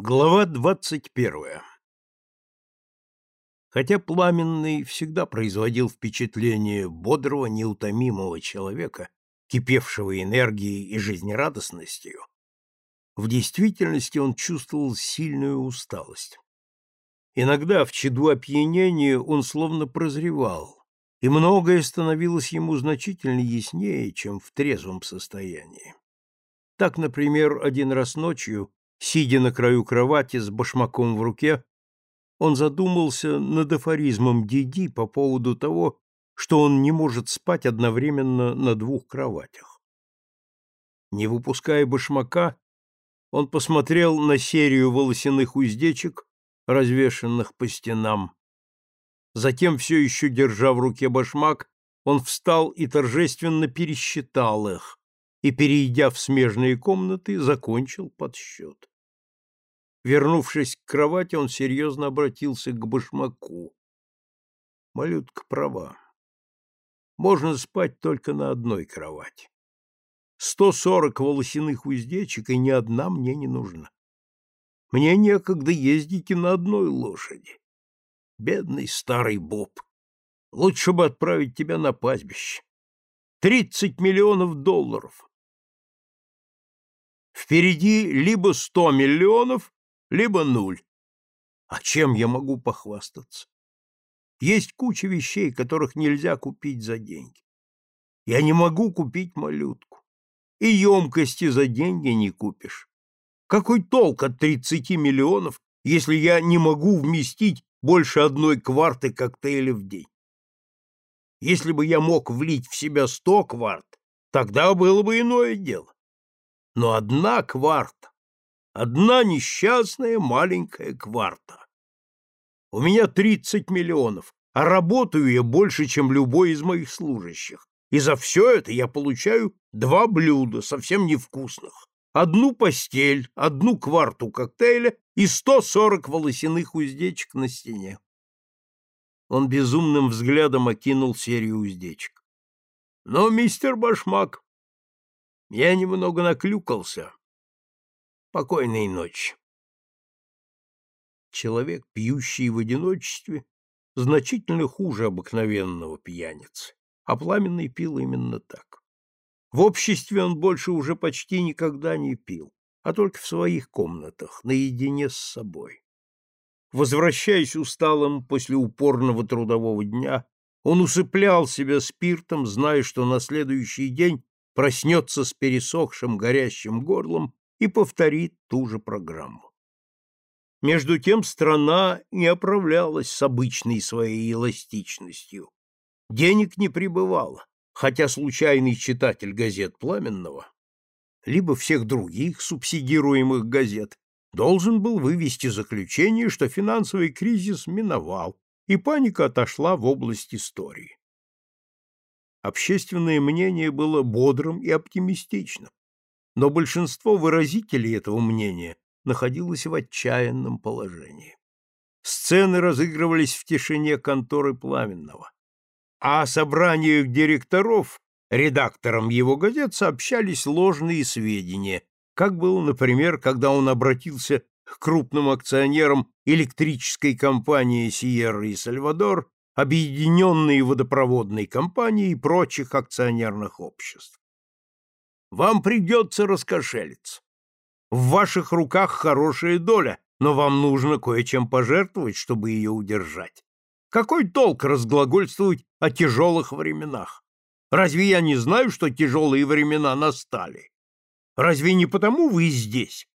Глава двадцать первая Хотя Пламенный всегда производил впечатление бодрого, неутомимого человека, кипевшего энергией и жизнерадостностью, в действительности он чувствовал сильную усталость. Иногда в чаду опьянения он словно прозревал, и многое становилось ему значительно яснее, чем в трезвом состоянии. Так, например, один раз ночью, сидя на краю кровати с башмаком в руке, он задумался над афоризмом Диди по поводу того, что он не может спать одновременно на двух кроватях. Не выпуская башмака, он посмотрел на серию волосяных уздечек, развешанных по стенам. Затем, все еще держа в руке башмак, он встал и торжественно пересчитал их, и, перейдя в смежные комнаты, закончил подсчет. Вернувшись к кровати, он серьезно обратился к башмаку. Малютка права. Можно спать только на одной кровати. Сто сорок волосяных уздечек, и ни одна мне не нужна. Мне некогда ездить и на одной лошади. Бедный старый Боб. Лучше бы отправить тебя на пастбище. Тридцать миллионов долларов. Впереди либо сто миллионов, либо нуль. А чем я могу похвастаться? Есть куча вещей, которых нельзя купить за деньги. Я не могу купить малютку. И емкости за деньги не купишь. Какой толк от 30 миллионов, если я не могу вместить больше одной кварты коктейля в день? Если бы я мог влить в себя сто кварт, тогда было бы иное дело. Но одна кварта Одна несчастная маленькая кварта. У меня 30 миллионов, а работаю я больше, чем любой из моих служащих. И за все это я получаю два блюда, совсем невкусных. Одну постель, одну кварту коктейля и 140 волосяных уздечек на стене. Он безумным взглядом окинул серию уздечек. Но, мистер Башмак, я немного наклюкался, Покойной ночи. Человек, пьющий в одиночестве, значительно хуже обыкновенного пьяницы, а Пламенный пил именно так. В обществе он больше уже почти никогда не пил, а только в своих комнатах, наедине с собой. Возвращаясь усталым после упорного трудового дня, он усыплял себя спиртом, зная, что на следующий день проснется с пересохшим горящим горлом и повторит ту же программу. Между тем страна не оправлялась с обычной своей эластичностью. Денег не прибывало, хотя случайный читатель газет Пламенного, либо всех других субсидируемых газет, должен был вывести заключение, что финансовый кризис миновал, и паника отошла в область истории. Общественное мнение было бодрым и оптимистичным но большинство выразителей этого мнения находилось в отчаянном положении. Сцены разыгрывались в тишине конторы Пламенного, а о собраниях директоров редакторам его газет сообщались ложные сведения, как было, например, когда он обратился к крупным акционерам электрической компании «Сиерра» и «Сальвадор», объединенной водопроводной компании и прочих акционерных обществ. Вам придется раскошелиться. В ваших руках хорошая доля, но вам нужно кое-чем пожертвовать, чтобы ее удержать. Какой толк разглагольствовать о тяжелых временах? Разве я не знаю, что тяжелые времена настали? Разве не потому вы здесь?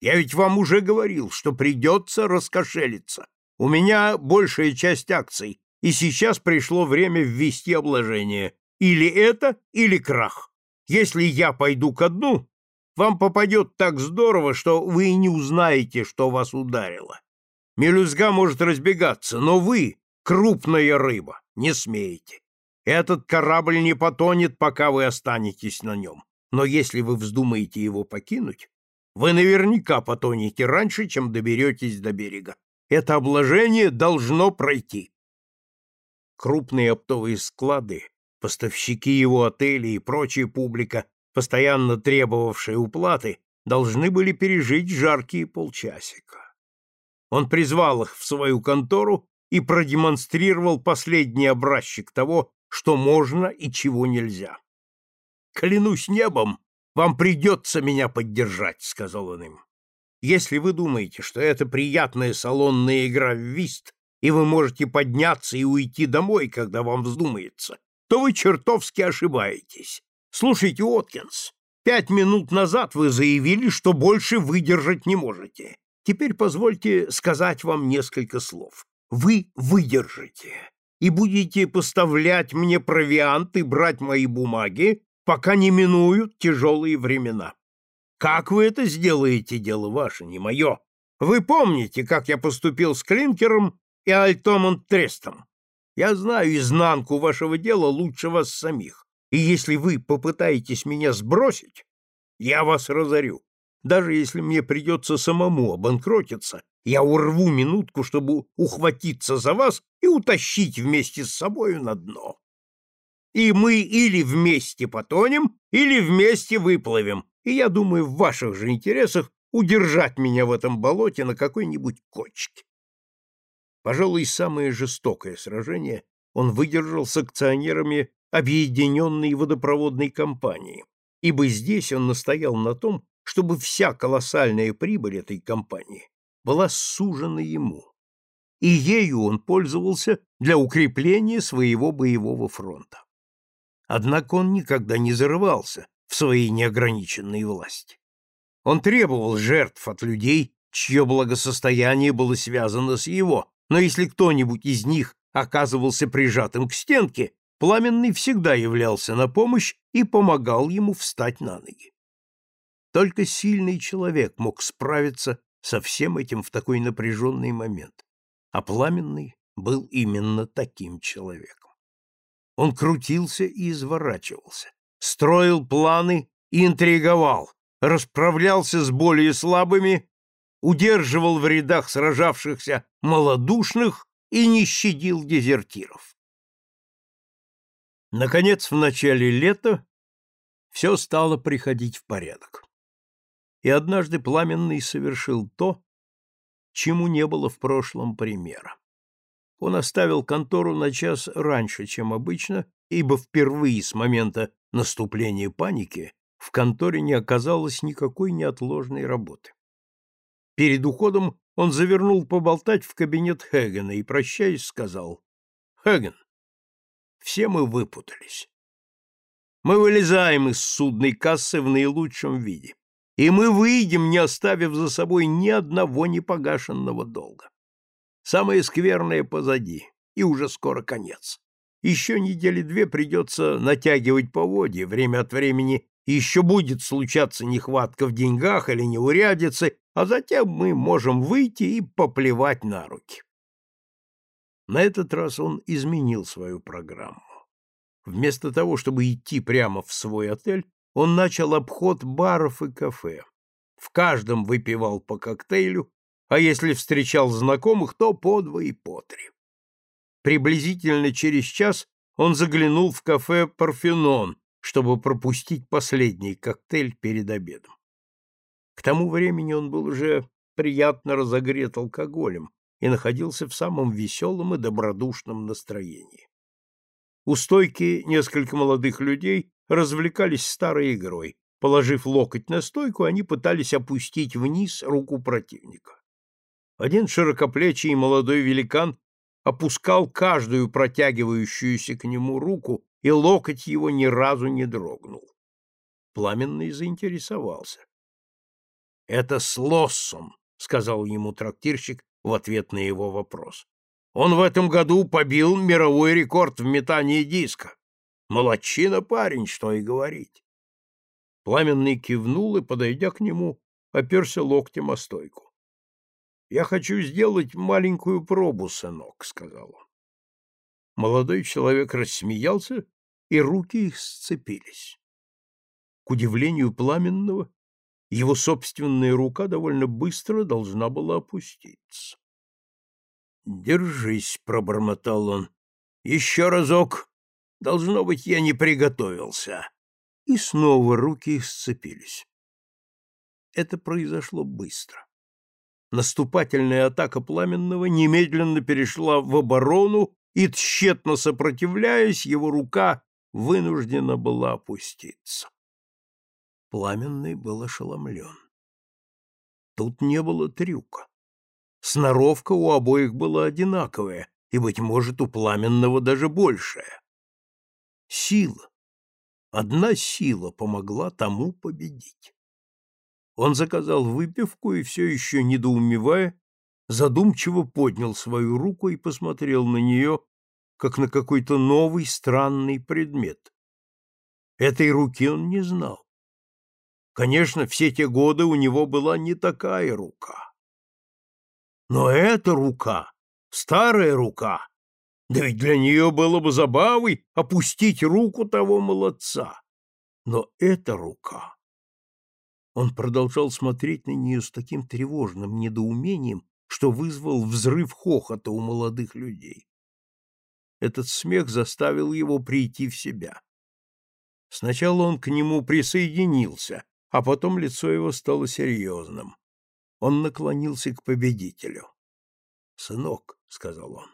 Я ведь вам уже говорил, что придется раскошелиться. У меня большая часть акций, и сейчас пришло время ввести обложение. Или это, или крах. Если я пойду ко дну, вам попадет так здорово, что вы и не узнаете, что вас ударило. Мелюзга может разбегаться, но вы, крупная рыба, не смеете. Этот корабль не потонет, пока вы останетесь на нем. Но если вы вздумаете его покинуть, вы наверняка потонете раньше, чем доберетесь до берега. Это обложение должно пройти. Крупные оптовые склады поставщики его отелей и прочая публика, постоянно требовавшая уплаты, должны были пережить жаркие полчасика. Он призвал их в свою контору и продемонстрировал последний образчик того, что можно и чего нельзя. «Клянусь небом, вам придется меня поддержать», — сказал он им. «Если вы думаете, что это приятная салонная игра в вист, и вы можете подняться и уйти домой, когда вам вздумается, то вы чертовски ошибаетесь. Слушайте, Откинс, пять минут назад вы заявили, что больше выдержать не можете. Теперь позвольте сказать вам несколько слов. Вы выдержите и будете поставлять мне провиант и брать мои бумаги, пока не минуют тяжелые времена. Как вы это сделаете, дело ваше, не мое. Вы помните, как я поступил с Клинкером и Альтомом Трестом? Я знаю изнанку вашего дела лучше вас самих, и если вы попытаетесь меня сбросить, я вас разорю. Даже если мне придется самому обанкротиться, я урву минутку, чтобы ухватиться за вас и утащить вместе с собою на дно и мы или вместе потонем, или вместе выплывем, и я думаю, в ваших же интересах удержать меня в этом болоте на какой-нибудь кочке. Пожалуй, самое жестокое сражение он выдержал с акционерами объединенной водопроводной компании, ибо здесь он настоял на том, чтобы вся колоссальная прибыль этой компании была сужена ему, и ею он пользовался для укрепления своего боевого фронта. Однако он никогда не зарывался в своей неограниченной власти. Он требовал жертв от людей, чье благосостояние было связано с его, но если кто-нибудь из них оказывался прижатым к стенке, Пламенный всегда являлся на помощь и помогал ему встать на ноги. Только сильный человек мог справиться со всем этим в такой напряженный момент, а Пламенный был именно таким человеком. Он крутился и изворачивался, строил планы и интриговал, расправлялся с более слабыми, удерживал в рядах сражавшихся малодушных и не щадил дезертиров. Наконец, в начале лета все стало приходить в порядок. И однажды Пламенный совершил то, чему не было в прошлом примера. Он оставил контору на час раньше, чем обычно, ибо впервые с момента наступления паники в конторе не оказалось никакой неотложной работы. Перед уходом он завернул поболтать в кабинет Хэгена и, прощаясь, сказал, «Хэгген, все мы выпутались. Мы вылезаем из судной кассы в наилучшем виде, и мы выйдем, не оставив за собой ни одного непогашенного долга. Самое скверное позади, и уже скоро конец. Еще недели две придется натягивать поводья, время от времени еще будет случаться нехватка в деньгах или неурядицы, а затем мы можем выйти и поплевать на руки. На этот раз он изменил свою программу. Вместо того, чтобы идти прямо в свой отель, он начал обход баров и кафе. В каждом выпивал по коктейлю, а если встречал знакомых, то по два и по три. Приблизительно через час он заглянул в кафе «Парфенон», чтобы пропустить последний коктейль перед обедом. К тому времени он был уже приятно разогрет алкоголем и находился в самом веселом и добродушном настроении. У стойки несколько молодых людей развлекались старой игрой. Положив локоть на стойку, они пытались опустить вниз руку противника. Один широкоплечий молодой великан опускал каждую протягивающуюся к нему руку, и локоть его ни разу не дрогнул. Пламенный заинтересовался. — Это Слоссом, — сказал ему трактирщик в ответ на его вопрос. — Он в этом году побил мировой рекорд в метании диска. Молодчина парень, что и говорить. Пламенный кивнул и, подойдя к нему, оперся локтем о стойку. Я хочу сделать маленькую пробу, сынок, сказал он. Молодой человек рассмеялся, и руки их сцепились. К удивлению пламенного, его собственная рука довольно быстро должна была опуститься. «Держись», — пробормотал он. «Еще разок. Должно быть, я не приготовился». И снова руки их сцепились. Это произошло быстро. Наступательная атака Пламенного немедленно перешла в оборону, и, тщетно сопротивляясь, его рука вынуждена была опуститься. Пламенный был ошеломлен. Тут не было трюка. Сноровка у обоих была одинаковая, и, быть может, у Пламенного даже большая. Сила. Одна сила помогла тому победить. Он заказал выпивку и, все еще недоумевая, задумчиво поднял свою руку и посмотрел на нее, как на какой-то новый странный предмет. Этой руки он не знал. Конечно, все те годы у него была не такая рука. Но эта рука, старая рука, да ведь для нее было бы забавой опустить руку того молодца. Но эта рука... Он продолжал смотреть на нее с таким тревожным недоумением, что вызвал взрыв хохота у молодых людей. Этот смех заставил его прийти в себя. Сначала он к нему присоединился, а потом лицо его стало серьезным. Он наклонился к победителю. «Сынок», — сказал он,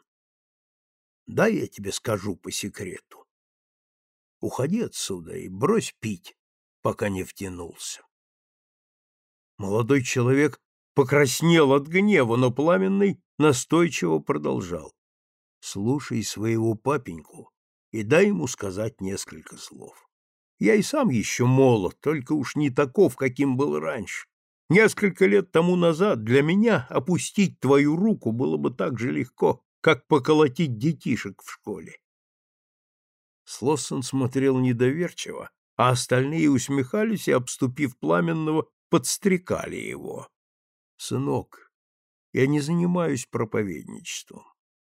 — «дай я тебе скажу по секрету. Уходи отсюда и брось пить, пока не втянулся». Молодой человек покраснел от гнева, но пламенный настойчиво продолжал. «Слушай своего папеньку и дай ему сказать несколько слов. Я и сам еще молод, только уж не таков, каким был раньше. Несколько лет тому назад для меня опустить твою руку было бы так же легко, как поколотить детишек в школе. Слоссон смотрел недоверчиво, а остальные усмехались и, обступив пламенного, подстрекали его. «Сынок, я не занимаюсь проповедничеством.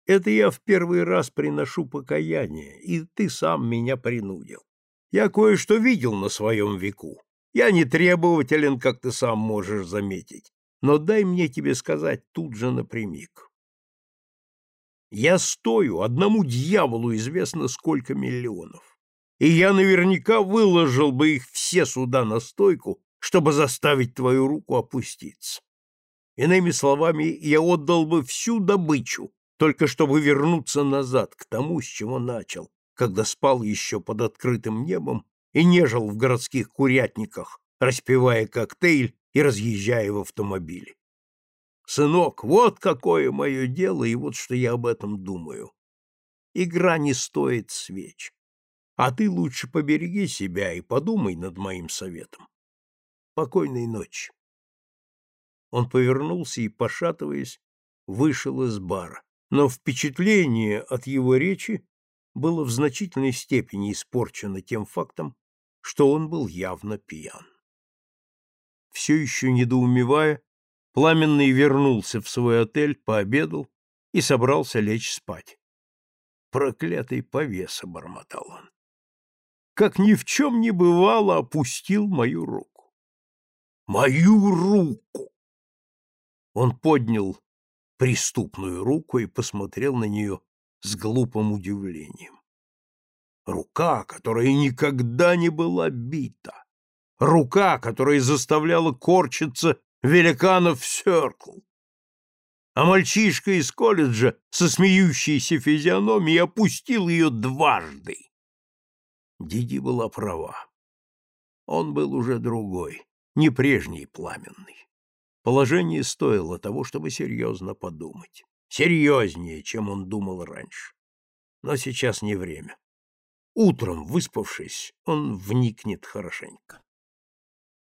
Это я в первый раз приношу покаяние, и ты сам меня принудил. Я кое-что видел на своем веку. Я не требователен, как ты сам можешь заметить, но дай мне тебе сказать тут же напрямик. Я стою, одному дьяволу известно сколько миллионов, и я наверняка выложил бы их все сюда на стойку, чтобы заставить твою руку опуститься. Иными словами, я отдал бы всю добычу, только чтобы вернуться назад к тому, с чего начал, когда спал еще под открытым небом и нежил в городских курятниках, распивая коктейль и разъезжая в автомобиле. Сынок, вот какое мое дело, и вот что я об этом думаю. Игра не стоит свеч. А ты лучше побереги себя и подумай над моим советом. Покойной ночи. Он повернулся и, пошатываясь, вышел из бара. Но впечатление от его речи было в значительной степени испорчено тем фактом, что он был явно пьян. Все еще недоумевая, Пламенный вернулся в свой отель, пообедал и собрался лечь спать. Проклятый повеса, бормотал он. Как ни в чем не бывало, опустил мою руку. Мою руку! Он поднял преступную руку и посмотрел на нее с глупым удивлением. Рука, которая никогда не была бита. Рука, которая заставляла корчиться великанов в Сёркл. А мальчишка из колледжа со смеющейся физиономией опустил ее дважды. Диди была права. Он был уже другой, не прежний пламенный. Положение стоило того, чтобы серьезно подумать серьезнее, чем он думал раньше. Но сейчас не время. Утром, выспавшись, он вникнет хорошенько.